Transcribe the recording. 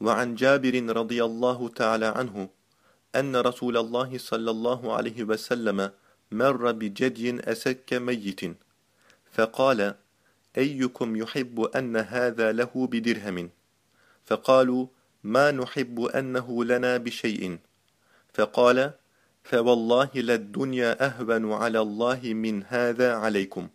وعن جابر رضي الله تعالى عنه أن رسول الله صلى الله عليه وسلم مر بجدي أسك ميت فقال أيكم يحب أن هذا له بدرهم؟ فقالوا ما نحب أنه لنا بشيء. فقال فوالله للدنيا أهون على الله من هذا عليكم.